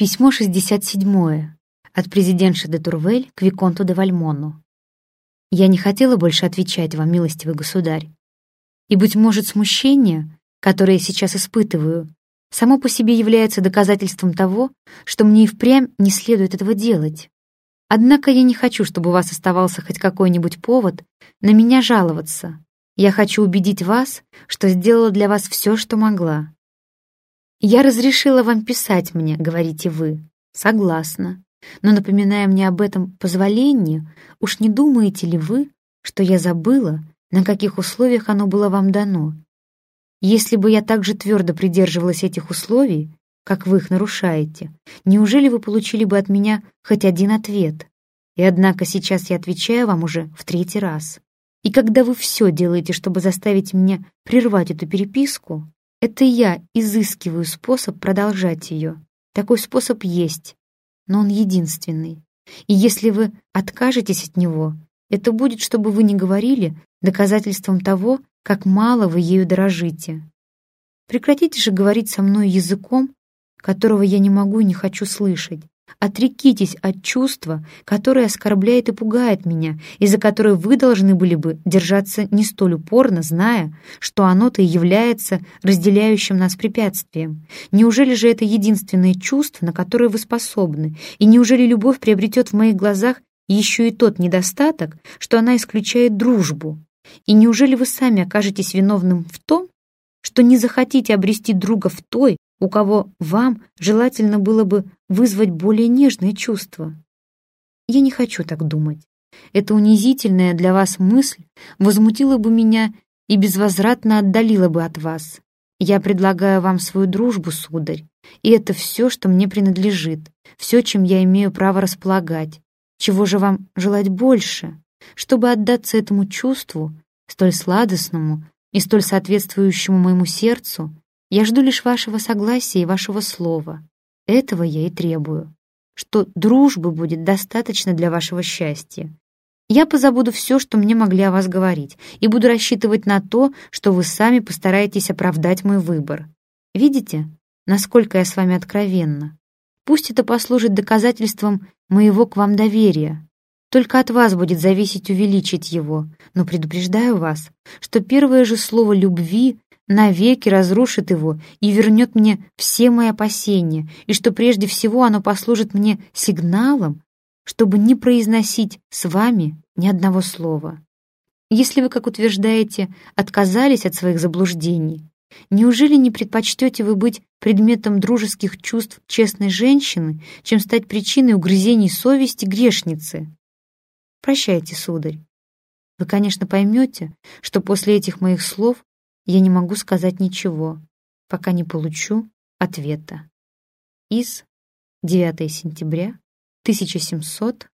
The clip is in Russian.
Письмо 67 от президентши де Турвель к Виконту де Вальмону. Я не хотела больше отвечать вам, милостивый государь. И, быть может, смущение, которое я сейчас испытываю, само по себе является доказательством того, что мне и впрямь не следует этого делать. Однако я не хочу, чтобы у вас оставался хоть какой-нибудь повод на меня жаловаться. Я хочу убедить вас, что сделала для вас все, что могла. «Я разрешила вам писать мне», — говорите вы. «Согласна. Но, напоминая мне об этом позволении, уж не думаете ли вы, что я забыла, на каких условиях оно было вам дано? Если бы я так же твердо придерживалась этих условий, как вы их нарушаете, неужели вы получили бы от меня хоть один ответ? И однако сейчас я отвечаю вам уже в третий раз. И когда вы все делаете, чтобы заставить меня прервать эту переписку, это я изыскиваю способ продолжать ее. Такой способ есть, но он единственный. И если вы откажетесь от него, это будет, чтобы вы не говорили, доказательством того, как мало вы ею дорожите. Прекратите же говорить со мной языком, которого я не могу и не хочу слышать. Отрекитесь от чувства, которое оскорбляет и пугает меня, и за которое вы должны были бы держаться не столь упорно, зная, что оно-то и является разделяющим нас препятствием. Неужели же это единственное чувство, на которое вы способны? И неужели любовь приобретет в моих глазах еще и тот недостаток, что она исключает дружбу? И неужели вы сами окажетесь виновным в том, что не захотите обрести друга в той, у кого вам желательно было бы вызвать более нежные чувства. Я не хочу так думать. Эта унизительная для вас мысль возмутила бы меня и безвозвратно отдалила бы от вас. Я предлагаю вам свою дружбу, сударь, и это все, что мне принадлежит, все, чем я имею право располагать. Чего же вам желать больше? Чтобы отдаться этому чувству, столь сладостному и столь соответствующему моему сердцу, я жду лишь вашего согласия и вашего слова. Этого я и требую. Что дружбы будет достаточно для вашего счастья. Я позабуду все, что мне могли о вас говорить, и буду рассчитывать на то, что вы сами постараетесь оправдать мой выбор. Видите, насколько я с вами откровенна? Пусть это послужит доказательством моего к вам доверия. Только от вас будет зависеть увеличить его, но предупреждаю вас, что первое же слово любви навеки разрушит его и вернет мне все мои опасения, и что прежде всего оно послужит мне сигналом, чтобы не произносить с вами ни одного слова. Если вы, как утверждаете, отказались от своих заблуждений, неужели не предпочтете вы быть предметом дружеских чувств честной женщины, чем стать причиной угрызений совести грешницы? Прощайте, сударь. Вы, конечно, поймете, что после этих моих слов я не могу сказать ничего, пока не получу ответа. Из 9 сентября 1700